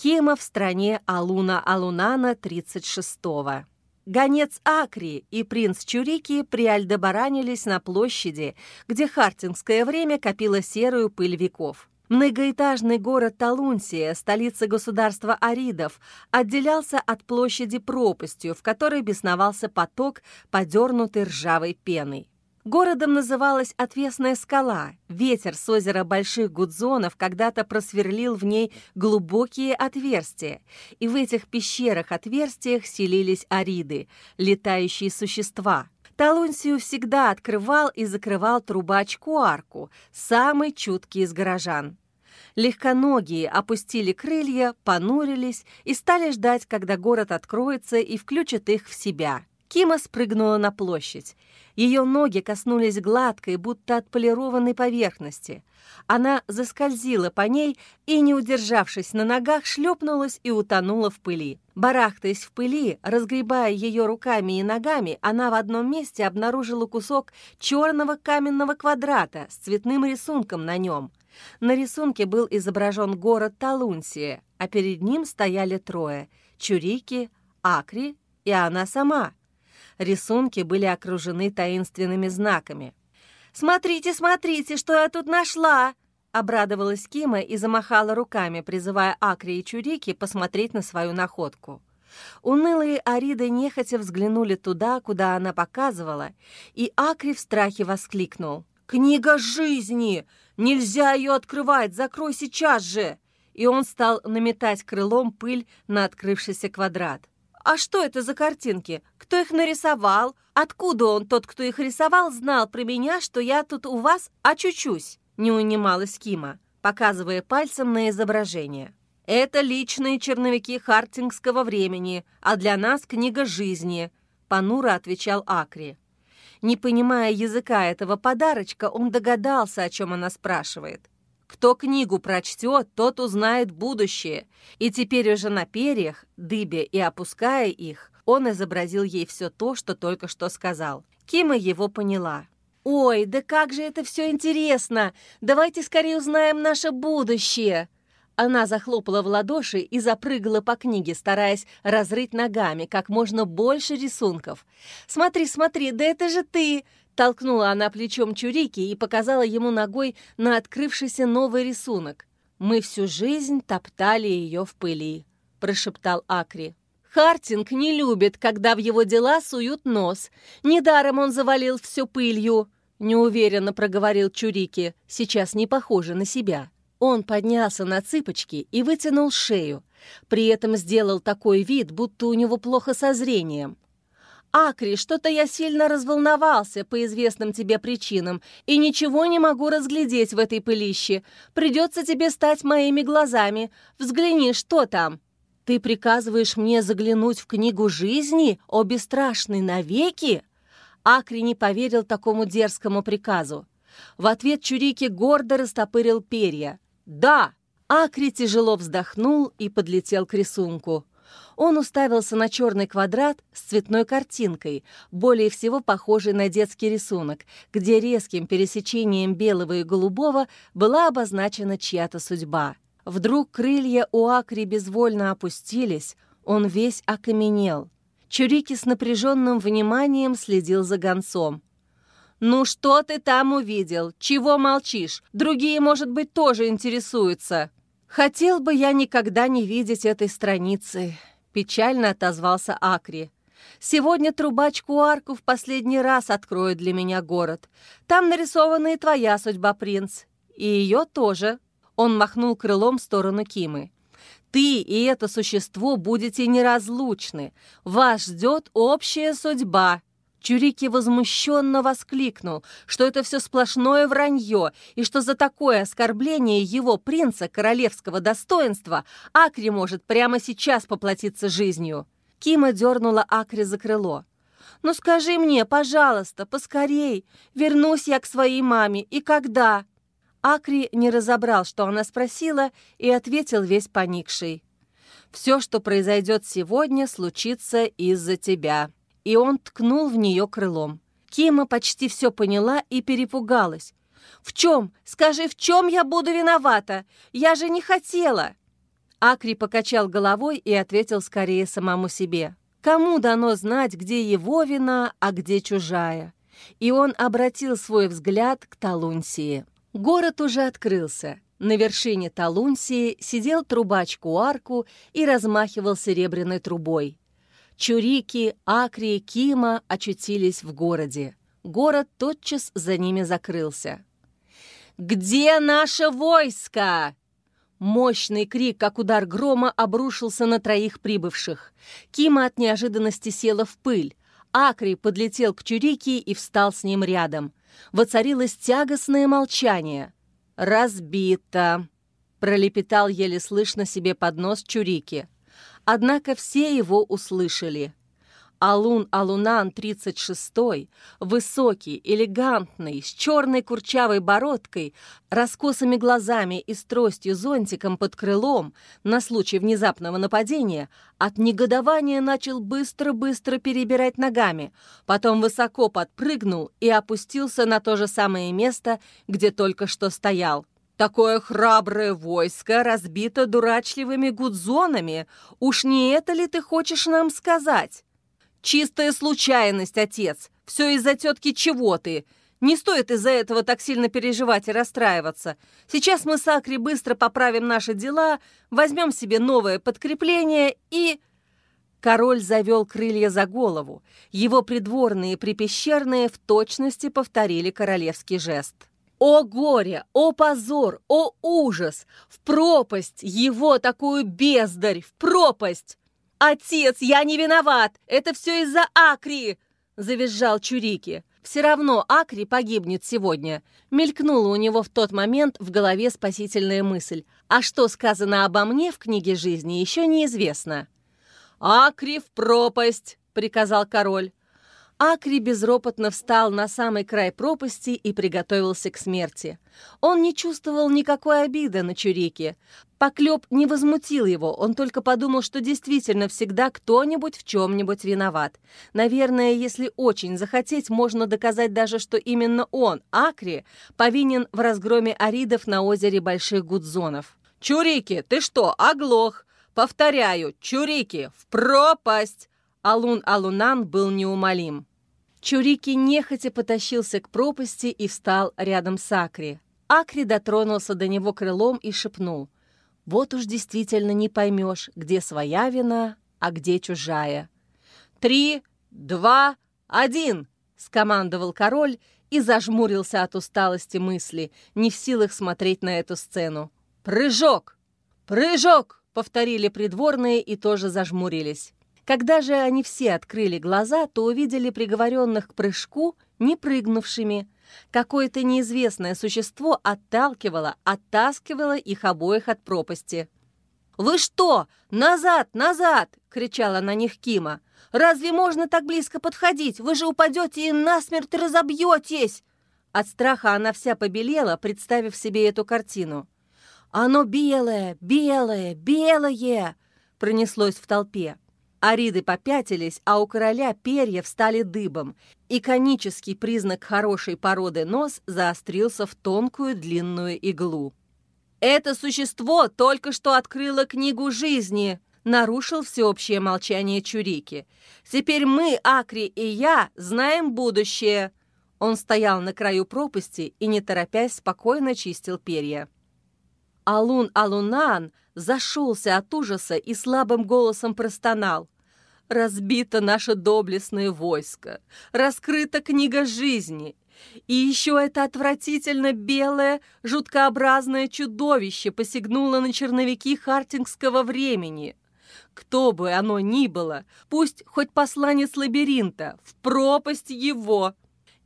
Кима в стране Алуна Алунана 36-го. Гонец Акри и принц Чурики приальдебаранились на площади, где хартингское время копило серую пыль веков. Многоэтажный город Талунсия, столица государства Аридов, отделялся от площади пропастью, в которой бесновался поток, подернутый ржавой пеной. Городом называлась отвесная скала. Ветер с озера Больших Гудзонов когда-то просверлил в ней глубокие отверстия, и в этих пещерах-отверстиях селились ариды, летающие существа. Талунсию всегда открывал и закрывал трубач Куарку, самый чуткий из горожан. Легконогие опустили крылья, понурились и стали ждать, когда город откроется и включит их в себя. Кима спрыгнула на площадь. Ее ноги коснулись гладкой, будто отполированной поверхности. Она заскользила по ней и, не удержавшись на ногах, шлепнулась и утонула в пыли. Барахтаясь в пыли, разгребая ее руками и ногами, она в одном месте обнаружила кусок черного каменного квадрата с цветным рисунком на нем. На рисунке был изображен город Талунсия, а перед ним стояли трое — Чурики, Акри и она сама — Рисунки были окружены таинственными знаками. «Смотрите, смотрите, что я тут нашла!» Обрадовалась Кима и замахала руками, призывая Акри и Чурики посмотреть на свою находку. Унылые Ариды нехотя взглянули туда, куда она показывала, и Акри в страхе воскликнул. «Книга жизни! Нельзя ее открывать! Закрой сейчас же!» И он стал наметать крылом пыль на открывшийся квадрат. «А что это за картинки? Кто их нарисовал? Откуда он, тот, кто их рисовал, знал про меня, что я тут у вас очучусь?» Не унималась Кима, показывая пальцем на изображение. «Это личные черновики хартингского времени, а для нас книга жизни», — понуро отвечал Акри. Не понимая языка этого подарочка, он догадался, о чем она спрашивает. Кто книгу прочтет, тот узнает будущее. И теперь уже на перьях, дыбе и опуская их, он изобразил ей все то, что только что сказал. Кима его поняла. «Ой, да как же это все интересно! Давайте скорее узнаем наше будущее!» Она захлопала в ладоши и запрыгала по книге, стараясь разрыть ногами как можно больше рисунков. «Смотри, смотри, да это же ты! Толкнула она плечом Чурики и показала ему ногой на открывшийся новый рисунок. «Мы всю жизнь топтали ее в пыли», — прошептал Акри. «Хартинг не любит, когда в его дела суют нос. Недаром он завалил все пылью», — неуверенно проговорил Чурики, сейчас не похоже на себя. Он поднялся на цыпочки и вытянул шею. При этом сделал такой вид, будто у него плохо со зрением. «Акри, что-то я сильно разволновался по известным тебе причинам и ничего не могу разглядеть в этой пылище. Придется тебе стать моими глазами. Взгляни, что там?» «Ты приказываешь мне заглянуть в книгу жизни, о бесстрашный навеки?» Акри не поверил такому дерзкому приказу. В ответ Чурики гордо растопырил перья. «Да!» Акри тяжело вздохнул и подлетел к рисунку. Он уставился на черный квадрат с цветной картинкой, более всего похожий на детский рисунок, где резким пересечением белого и голубого была обозначена чья-то судьба. Вдруг крылья у Акри безвольно опустились, он весь окаменел. Чурики с напряженным вниманием следил за гонцом. «Ну что ты там увидел? Чего молчишь? Другие, может быть, тоже интересуются». «Хотел бы я никогда не видеть этой страницы», — печально отозвался Акри. «Сегодня трубачку арку в последний раз откроет для меня город. Там нарисована и твоя судьба, принц. И ее тоже». Он махнул крылом в сторону Кимы. «Ты и это существо будете неразлучны. Вас ждет общая судьба». Чурики возмущенно воскликнул, что это все сплошное вранье, и что за такое оскорбление его принца королевского достоинства Акри может прямо сейчас поплатиться жизнью. Кима дернула Акри за крыло. «Ну скажи мне, пожалуйста, поскорей, вернусь я к своей маме, и когда?» Акри не разобрал, что она спросила, и ответил весь поникший. «Все, что произойдет сегодня, случится из-за тебя» и он ткнул в нее крылом. Кима почти все поняла и перепугалась. «В чем? Скажи, в чем я буду виновата? Я же не хотела!» Акри покачал головой и ответил скорее самому себе. Кому дано знать, где его вина, а где чужая? И он обратил свой взгляд к Талунсии. Город уже открылся. На вершине Талунсии сидел трубач Куарку и размахивал серебряной трубой. Чурики, Акри, Кима очутились в городе. Город тотчас за ними закрылся. «Где наше войско?» Мощный крик, как удар грома, обрушился на троих прибывших. Кима от неожиданности села в пыль. Акри подлетел к Чурике и встал с ним рядом. Воцарилось тягостное молчание. «Разбито!» — пролепетал еле слышно себе под нос Чурики. Однако все его услышали. Алун Алунан 36-й, высокий, элегантный, с черной курчавой бородкой, раскосыми глазами и с тростью-зонтиком под крылом на случай внезапного нападения, от негодования начал быстро-быстро перебирать ногами, потом высоко подпрыгнул и опустился на то же самое место, где только что стоял. Такое храброе войско разбито дурачливыми гудзонами. Уж не это ли ты хочешь нам сказать? «Чистая случайность, отец. Все из-за тетки чего ты. Не стоит из-за этого так сильно переживать и расстраиваться. Сейчас мы с Акри быстро поправим наши дела, возьмем себе новое подкрепление и...» Король завел крылья за голову. Его придворные припещерные в точности повторили королевский жест. О горе, о позор, о ужас! В пропасть! Его такую бездарь! В пропасть! «Отец, я не виноват! Это все из-за Акри!» — завизжал Чурики. «Все равно Акри погибнет сегодня». Мелькнула у него в тот момент в голове спасительная мысль. А что сказано обо мне в книге жизни, еще неизвестно. «Акри в пропасть!» — приказал король. Акри безропотно встал на самый край пропасти и приготовился к смерти. Он не чувствовал никакой обиды на Чурики. Поклеп не возмутил его, он только подумал, что действительно всегда кто-нибудь в чем-нибудь виноват. Наверное, если очень захотеть, можно доказать даже, что именно он, Акри, повинен в разгроме аридов на озере Больших Гудзонов. «Чурики, ты что, оглох? Повторяю, Чурики, в пропасть!» Алун Алунан был неумолим. Чурики нехотя потащился к пропасти и встал рядом с Акри. Акри дотронулся до него крылом и шепнул. «Вот уж действительно не поймешь, где своя вина, а где чужая». «Три, два, один!» — скомандовал король и зажмурился от усталости мысли, не в силах смотреть на эту сцену. «Прыжок! Прыжок!» — повторили придворные и тоже зажмурились. Когда же они все открыли глаза, то увидели приговоренных к прыжку не прыгнувшими. Какое-то неизвестное существо отталкивало, оттаскивало их обоих от пропасти. «Вы что? Назад, назад!» — кричала на них Кима. «Разве можно так близко подходить? Вы же упадете и насмерть разобьетесь!» От страха она вся побелела, представив себе эту картину. «Оно белое, белое, белое!» — пронеслось в толпе. Ариды попятились, а у короля перья встали дыбом, и конический признак хорошей породы нос заострился в тонкую длинную иглу. «Это существо только что открыло книгу жизни!» нарушил всеобщее молчание Чурики. «Теперь мы, Акри и я, знаем будущее!» Он стоял на краю пропасти и, не торопясь, спокойно чистил перья. Алун Алунан зашелся от ужаса и слабым голосом простонал. «Разбито наше доблестное войско, раскрыта книга жизни, и еще это отвратительно белое, жуткообразное чудовище посягнуло на черновики хартингского времени. Кто бы оно ни было, пусть хоть посланец лабиринта, в пропасть его!»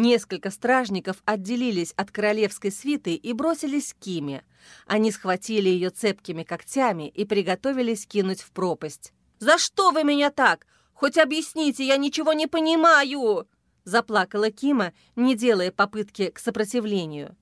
Несколько стражников отделились от королевской свиты и бросились к Киме. Они схватили ее цепкими когтями и приготовились кинуть в пропасть. «За что вы меня так? Хоть объясните, я ничего не понимаю!» Заплакала Кима, не делая попытки к сопротивлению.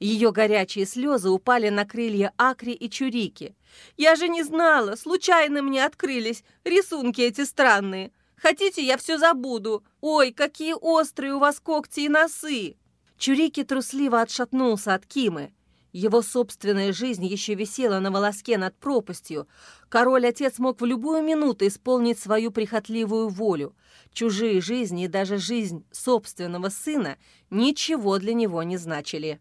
Ее горячие слезы упали на крылья Акри и Чурики. «Я же не знала! Случайно мне открылись рисунки эти странные! Хотите, я все забуду? Ой, какие острые у вас когти и носы!» Чурики трусливо отшатнулся от Кимы. Его собственная жизнь еще висела на волоске над пропастью. Король-отец мог в любую минуту исполнить свою прихотливую волю. Чужие жизни и даже жизнь собственного сына ничего для него не значили.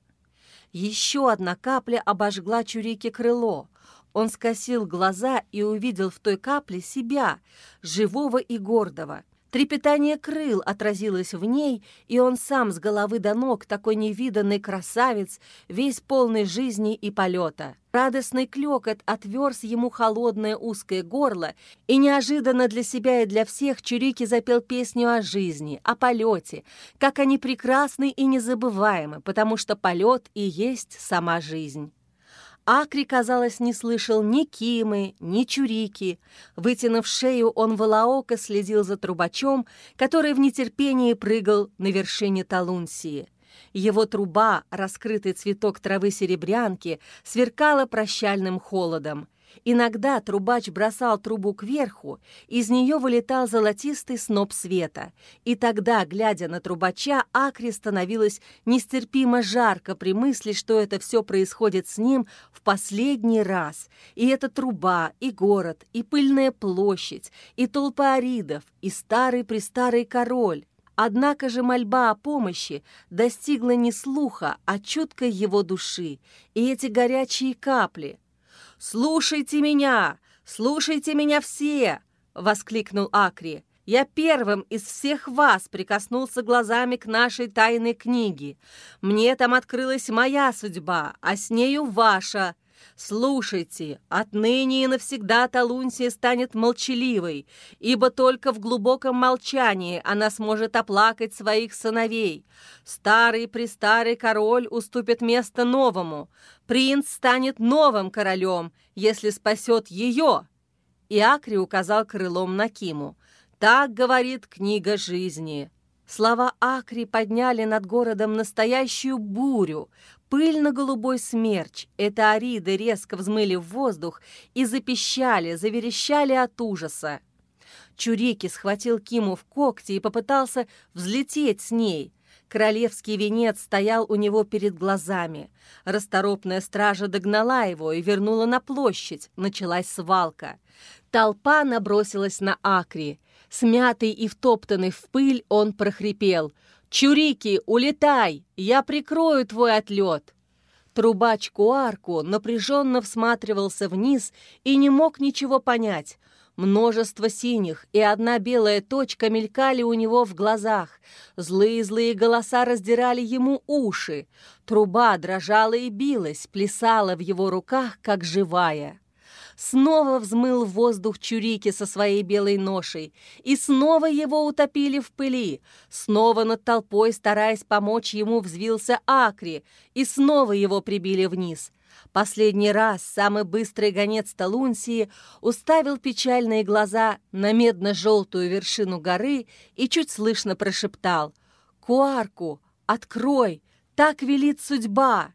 Еще одна капля обожгла Чурики крыло. Он скосил глаза и увидел в той капле себя, живого и гордого. Трепетание крыл отразилось в ней, и он сам с головы до ног, такой невиданный красавец, весь полный жизни и полета. Радостный клёкот отверз ему холодное узкое горло, и неожиданно для себя и для всех Чурики запел песню о жизни, о полете, как они прекрасны и незабываемы, потому что полет и есть сама жизнь. Акри, казалось, не слышал ни Кимы, ни Чурики. Вытянув шею, он волооко следил за трубачом, который в нетерпении прыгал на вершине Талунсии. Его труба, раскрытый цветок травы серебрянки, сверкала прощальным холодом. Иногда трубач бросал трубу кверху, из нее вылетал золотистый сноп света. И тогда, глядя на трубача, Акри становилось нестерпимо жарко при мысли, что это все происходит с ним в последний раз. И эта труба, и город, и пыльная площадь, и толпа аридов, и старый-престарый король. Однако же мольба о помощи достигла не слуха, а чуткой его души, и эти горячие капли — «Слушайте меня! Слушайте меня все!» — воскликнул Акри. «Я первым из всех вас прикоснулся глазами к нашей тайной книге. Мне там открылась моя судьба, а с нею ваша. Слушайте, отныне и навсегда Талунсия станет молчаливой, ибо только в глубоком молчании она сможет оплакать своих сыновей. Старый-престарый король уступит место новому. Принц станет новым королем, если спасет ее. И Акри указал крылом на Киму. Так говорит книга жизни. Слова Акри подняли над городом настоящую бурю, Пыльно-голубой смерч, это ариды резко взмыли в воздух и запищали, заверещали от ужаса. Чурики схватил Киму в когти и попытался взлететь с ней. Королевский венец стоял у него перед глазами. Расторопная стража догнала его и вернула на площадь. Началась свалка. Толпа набросилась на Акри. Смятый и втоптанный в пыль, он прохрипел — «Чурики, улетай! Я прикрою твой отлет!» Трубач Куарку напряженно всматривался вниз и не мог ничего понять. Множество синих и одна белая точка мелькали у него в глазах. Злые-злые голоса раздирали ему уши. Труба дрожала и билась, плясала в его руках, как живая снова взмыл в воздух Чурики со своей белой ношей, и снова его утопили в пыли, снова над толпой, стараясь помочь ему, взвился Акри, и снова его прибили вниз. Последний раз самый быстрый гонец Талунсии уставил печальные глаза на медно-желтую вершину горы и чуть слышно прошептал. «Куарку, открой, так велит судьба!»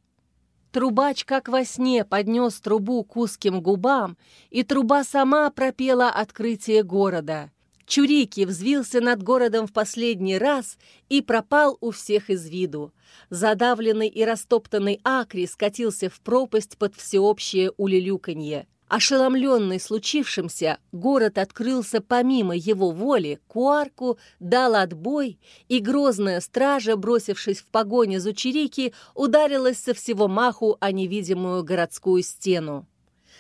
Трубач, как во сне, поднес трубу к узким губам, и труба сама пропела открытие города. Чурики взвился над городом в последний раз и пропал у всех из виду. Задавленный и растоптанный Акри скатился в пропасть под всеобщее улюлюканье. Ошеломленный случившимся, город открылся помимо его воли, Куарку дал отбой, и грозная стража, бросившись в погоне за Чирики, ударилась со всего маху о невидимую городскую стену.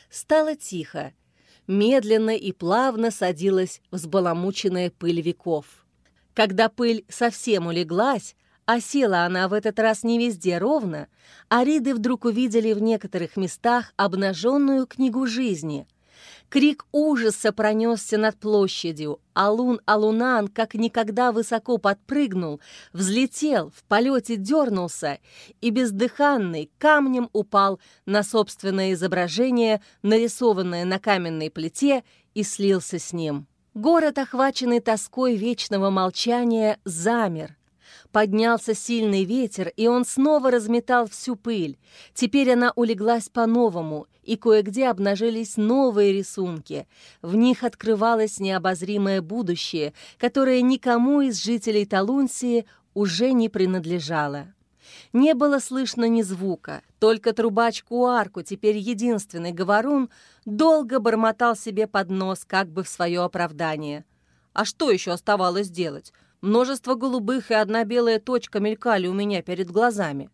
Стало тихо. Медленно и плавно садилась взбаламученная пыль веков. Когда пыль совсем улеглась, а села она в этот раз не везде ровно, ариды вдруг увидели в некоторых местах обнаженную книгу жизни. Крик ужаса пронесся над площадью. Алун-Алунан как никогда высоко подпрыгнул, взлетел, в полете дернулся и бездыханный камнем упал на собственное изображение, нарисованное на каменной плите, и слился с ним. Город, охваченный тоской вечного молчания, замер — Поднялся сильный ветер, и он снова разметал всю пыль. Теперь она улеглась по-новому, и кое-где обнажились новые рисунки. В них открывалось необозримое будущее, которое никому из жителей Талунсии уже не принадлежало. Не было слышно ни звука, только трубач Куарку, теперь единственный говорун, долго бормотал себе под нос, как бы в свое оправдание. А что еще оставалось делать? Множество голубых и одна белая точка мелькали у меня перед глазами.